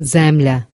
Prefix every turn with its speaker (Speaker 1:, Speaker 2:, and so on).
Speaker 1: земля.